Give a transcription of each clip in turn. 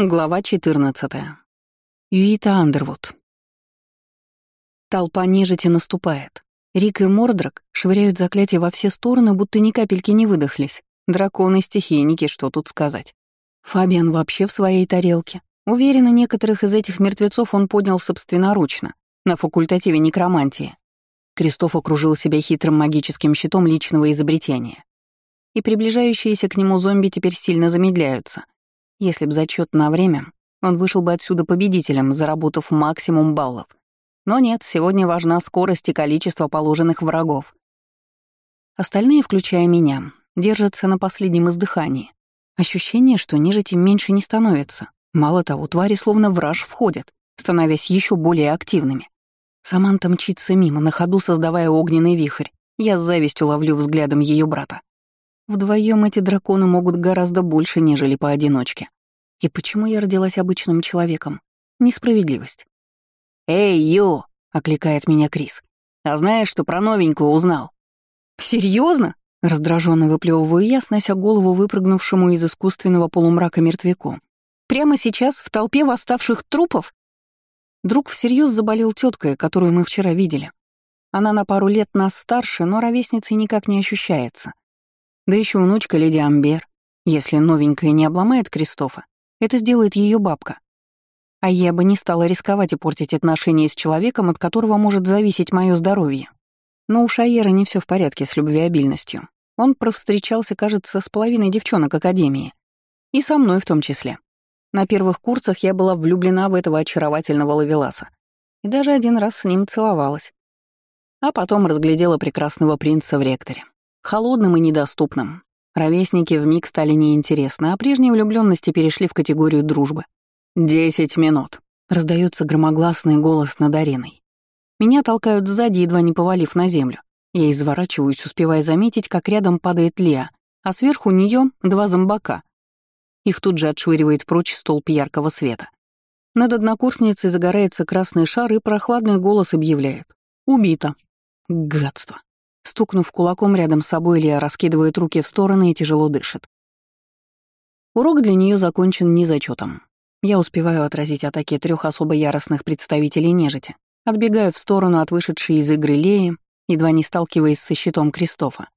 Глава 14. Юита Андервуд. Толпа нежити наступает. Рик и Мордрак швыряют заклятия во все стороны, будто ни капельки не выдохлись. Драконы-стихийники, что тут сказать. Фабиан вообще в своей тарелке. Уверена, некоторых из этих мертвецов он поднял собственноручно, на факультативе некромантии. Кристоф окружил себя хитрым магическим щитом личного изобретения. И приближающиеся к нему зомби теперь сильно замедляются — если б зачет на время, он вышел бы отсюда победителем, заработав максимум баллов. Но нет, сегодня важна скорость и количество положенных врагов. Остальные, включая меня, держатся на последнем издыхании. Ощущение, что нежити меньше не становится. Мало того, твари словно в входят, становясь еще более активными. Саманта мчится мимо, на ходу создавая огненный вихрь. Я с завистью ловлю взглядом ее брата. Вдвоем эти драконы могут гораздо больше, нежели поодиночке. И почему я родилась обычным человеком? Несправедливость. «Эй, Ю!» — окликает меня Крис. «А знаешь, что про новенькую узнал?» Серьезно? раздраженно выплевываю я, снося голову выпрыгнувшему из искусственного полумрака мертвяку. «Прямо сейчас, в толпе восставших трупов?» Друг всерьез заболел теткой, которую мы вчера видели. Она на пару лет нас старше, но ровесницей никак не ощущается. Да еще внучка леди Амбер. Если новенькая не обломает Кристофа, это сделает ее бабка. А я бы не стала рисковать и портить отношения с человеком, от которого может зависеть мое здоровье. Но у Шаера не все в порядке с любвеобильностью. Он провстречался, кажется, с половиной девчонок Академии. И со мной в том числе. На первых курсах я была влюблена в этого очаровательного лавеласа. И даже один раз с ним целовалась. А потом разглядела прекрасного принца в ректоре холодным и недоступным. Ровесники вмиг стали неинтересны, а прежние влюбленности перешли в категорию дружбы. «Десять минут», — раздается громогласный голос над ареной. Меня толкают сзади, едва не повалив на землю. Я изворачиваюсь, успевая заметить, как рядом падает Леа, а сверху нее два зомбака. Их тут же отшвыривает прочь столб яркого света. Над однокурсницей загорается красный шар, и прохладный голос объявляет. «Убито». Гадство. Стукнув кулаком рядом с собой, Лия раскидывает руки в стороны и тяжело дышит. Урок для нее закончен незачетом. Я успеваю отразить атаки трех особо яростных представителей нежити, отбегаю в сторону от вышедшей из игры Леи, едва не сталкиваясь со щитом Кристофа.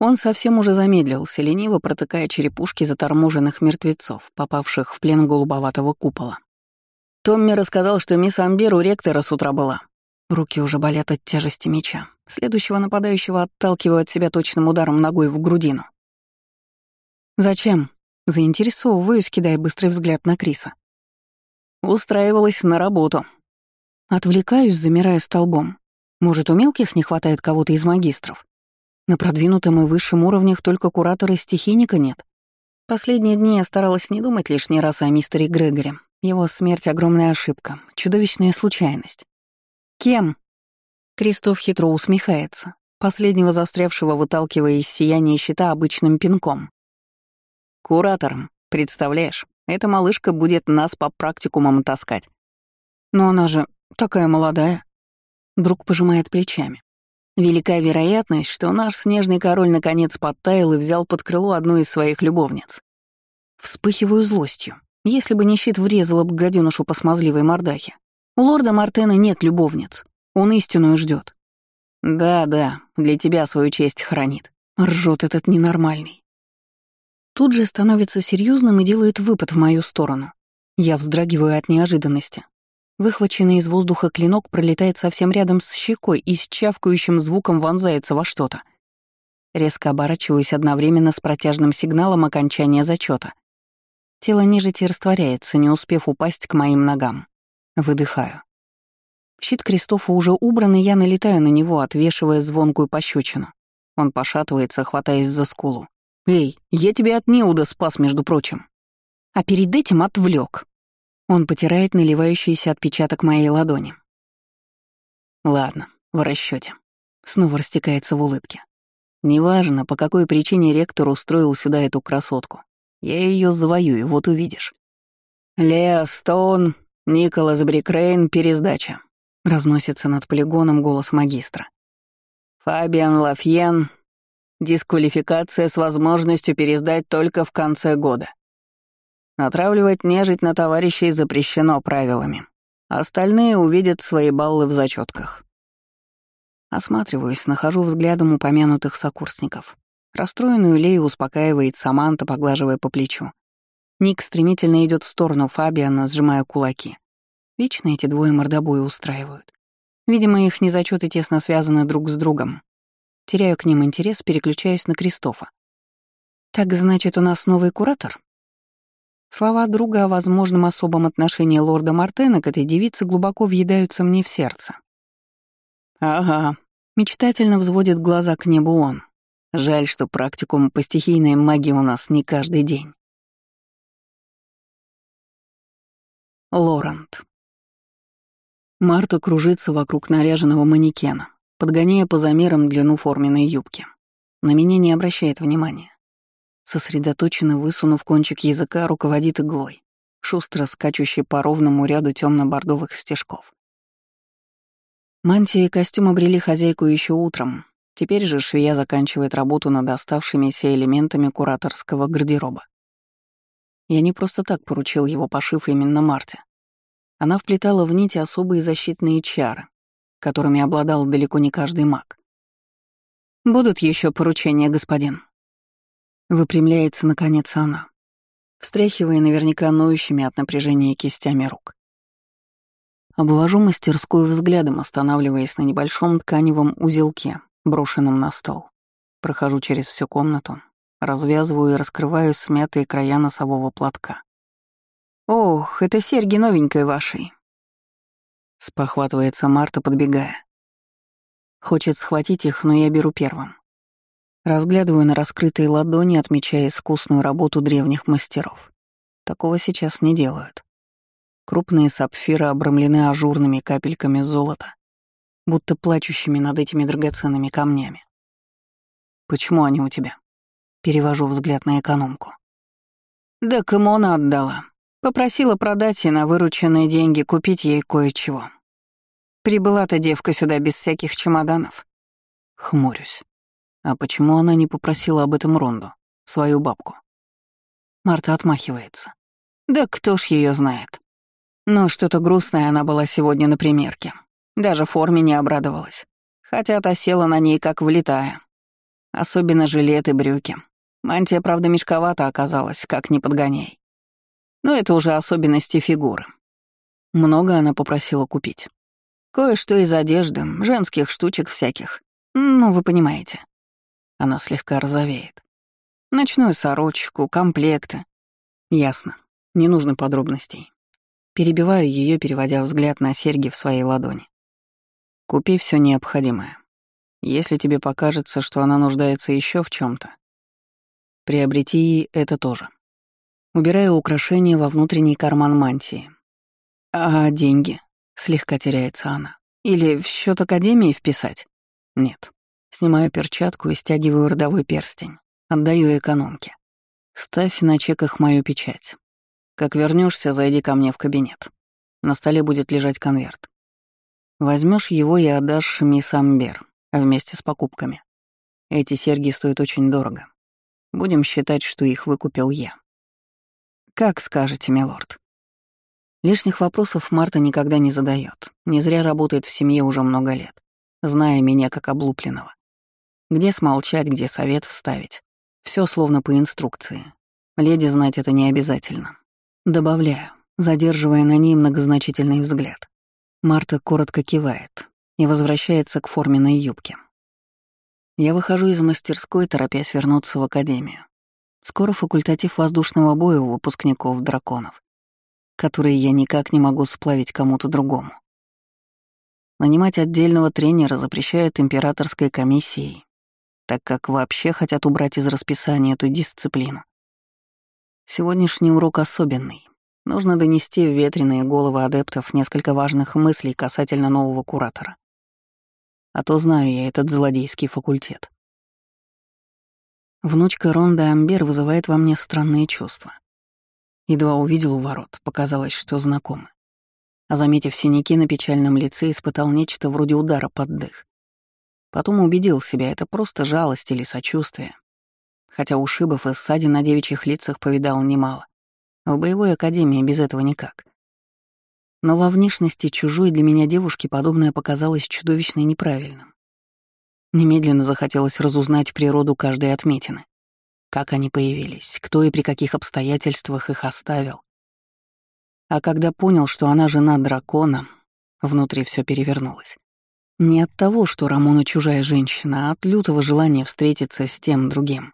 Он совсем уже замедлился, лениво протыкая черепушки заторможенных мертвецов, попавших в плен голубоватого купола. Томми рассказал, что мисс Амбер у ректора с утра была. Руки уже болят от тяжести меча. Следующего нападающего отталкиваю от себя точным ударом ногой в грудину. «Зачем?» — заинтересовываюсь, кидая быстрый взгляд на Криса. «Устраивалась на работу». Отвлекаюсь, замирая столбом. Может, у мелких не хватает кого-то из магистров? На продвинутом и высшем уровнях только куратора стихийника нет. Последние дни я старалась не думать лишний раз о мистере Грегоре. Его смерть — огромная ошибка, чудовищная случайность. «Кем?» Кристоф хитро усмехается, последнего застрявшего выталкивая из сияния щита обычным пинком. «Куратором, представляешь, эта малышка будет нас по практикумам таскать. Но она же такая молодая». Друг пожимает плечами. Велика вероятность, что наш снежный король наконец подтаял и взял под крыло одну из своих любовниц. Вспыхиваю злостью. Если бы не щит врезала бы гаденушу по смазливой мордахе. У лорда Мартена нет любовниц. Он истинную ждет. Да-да, для тебя свою честь хранит. Ржет этот ненормальный. Тут же становится серьезным и делает выпад в мою сторону. Я вздрагиваю от неожиданности. Выхваченный из воздуха клинок пролетает совсем рядом с щекой и с чавкающим звуком вонзается во что-то. Резко оборачиваюсь одновременно с протяжным сигналом окончания зачета. Тело нежити растворяется, не успев упасть к моим ногам. Выдыхаю. Щит Кристофа уже убран, и я налетаю на него, отвешивая звонкую пощечину. Он пошатывается, хватаясь за скулу. «Эй, я тебя от Неуда спас, между прочим!» А перед этим отвлек. Он потирает наливающийся отпечаток моей ладони. «Ладно, в расчете. Снова растекается в улыбке. «Неважно, по какой причине ректор устроил сюда эту красотку. Я ее завоюю, вот увидишь». «Леа Стоун, Николас Брикрейн, пересдача», — разносится над полигоном голос магистра. «Фабиан Лафьен, дисквалификация с возможностью пересдать только в конце года. Натравливать нежить на товарищей запрещено правилами. Остальные увидят свои баллы в зачетках. Осматриваюсь, нахожу взглядом упомянутых сокурсников. Расстроенную Лею успокаивает Саманта, поглаживая по плечу. Ник стремительно идет в сторону Фабиана, сжимая кулаки. Вечно эти двое мордобои устраивают. Видимо, их незачеты тесно связаны друг с другом. Теряю к ним интерес, переключаюсь на Кристофа. «Так значит, у нас новый куратор?» Слова друга о возможном особом отношении лорда Мартена к этой девице глубоко въедаются мне в сердце. «Ага», — мечтательно взводит глаза к небу он. «Жаль, что практикум по стихийной магии у нас не каждый день». Лорент. Марта кружится вокруг наряженного манекена, подгоняя по замерам длину форменной юбки. На меня не обращает внимания сосредоточенно высунув кончик языка, руководит иглой, шустро скачущей по ровному ряду темно бордовых стежков. Мантия и костюм обрели хозяйку еще утром. Теперь же швея заканчивает работу над оставшимися элементами кураторского гардероба. Я не просто так поручил его пошив именно Марте. Она вплетала в нити особые защитные чары, которыми обладал далеко не каждый маг. «Будут еще поручения, господин», Выпрямляется, наконец, она, встряхивая наверняка ноющими от напряжения кистями рук. Обвожу мастерскую взглядом, останавливаясь на небольшом тканевом узелке, брошенном на стол. Прохожу через всю комнату, развязываю и раскрываю смятые края носового платка. «Ох, это серьги новенькой вашей!» Спохватывается Марта, подбегая. Хочет схватить их, но я беру первым. Разглядываю на раскрытые ладони, отмечая искусную работу древних мастеров. Такого сейчас не делают. Крупные сапфиры обрамлены ажурными капельками золота, будто плачущими над этими драгоценными камнями. «Почему они у тебя?» Перевожу взгляд на экономку. «Да Кэмона отдала. Попросила продать и на вырученные деньги купить ей кое-чего. Прибыла-то девка сюда без всяких чемоданов». Хмурюсь. А почему она не попросила об этом Ронду, свою бабку? Марта отмахивается. Да кто ж ее знает. Но что-то грустное она была сегодня на примерке. Даже форме не обрадовалась. Хотя та села на ней как влитая. Особенно жилет и брюки. Мантия, правда, мешковата оказалась, как не подгоняй. Но это уже особенности фигуры. Много она попросила купить. Кое-что из одежды, женских штучек всяких. Ну, вы понимаете. Она слегка розовеет. Ночную сорочку, комплекты. Ясно. Не нужно подробностей. Перебиваю ее, переводя взгляд на серьги в своей ладони. Купи все необходимое. Если тебе покажется, что она нуждается еще в чем то приобрети ей это тоже. Убираю украшение во внутренний карман мантии. А деньги? Слегка теряется она. Или в счет академии вписать? Нет. Снимаю перчатку и стягиваю родовой перстень. Отдаю экономке. Ставь на чеках мою печать. Как вернешься, зайди ко мне в кабинет. На столе будет лежать конверт. Возьмешь его и отдашь мисс Амбер вместе с покупками. Эти серьги стоят очень дорого. Будем считать, что их выкупил я. Как скажете, милорд. Лишних вопросов Марта никогда не задает. Не зря работает в семье уже много лет, зная меня как облупленного. Где смолчать, где совет вставить. Все словно по инструкции. Леди знать это не обязательно. Добавляю, задерживая на ней многозначительный взгляд. Марта коротко кивает и возвращается к форменной юбке. Я выхожу из мастерской, торопясь вернуться в академию. Скоро факультатив воздушного боя у выпускников драконов, которые я никак не могу сплавить кому-то другому. Нанимать отдельного тренера запрещает императорской комиссией, так как вообще хотят убрать из расписания эту дисциплину. Сегодняшний урок особенный. Нужно донести в ветреные головы адептов несколько важных мыслей касательно нового куратора. А то знаю я этот злодейский факультет. Внучка Ронда Амбер вызывает во мне странные чувства. Едва увидел у ворот, показалось, что знакомы. А заметив синяки на печальном лице, испытал нечто вроде удара под дых. Потом убедил себя, это просто жалость или сочувствие. Хотя ушибов и ссадин на девичьих лицах повидал немало. В боевой академии без этого никак. Но во внешности чужой для меня девушки подобное показалось чудовищно неправильным. Немедленно захотелось разузнать природу каждой отметины. Как они появились, кто и при каких обстоятельствах их оставил. А когда понял, что она жена дракона, внутри все перевернулось. Не от того, что Рамона чужая женщина, а от лютого желания встретиться с тем другим.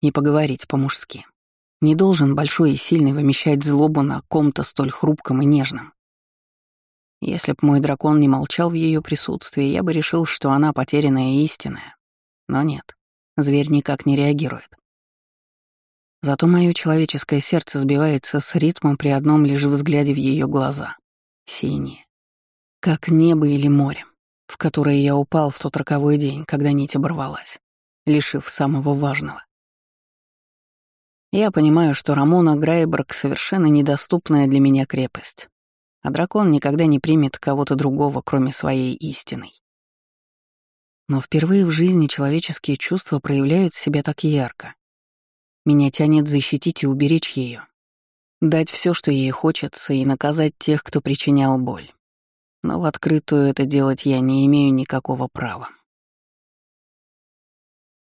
И поговорить по-мужски. Не должен большой и сильный вымещать злобу на ком-то столь хрупком и нежном. Если б мой дракон не молчал в ее присутствии, я бы решил, что она потерянная и истинная. Но нет, зверь никак не реагирует. Зато мое человеческое сердце сбивается с ритма при одном лишь взгляде в ее глаза. Синие. Как небо или море, в которое я упал в тот роковой день, когда нить оборвалась, лишив самого важного. Я понимаю, что Рамона Грайберг — совершенно недоступная для меня крепость, а дракон никогда не примет кого-то другого, кроме своей истины. Но впервые в жизни человеческие чувства проявляют себя так ярко. Меня тянет защитить и уберечь ее, дать все, что ей хочется, и наказать тех, кто причинял боль. Но в открытую это делать я не имею никакого права.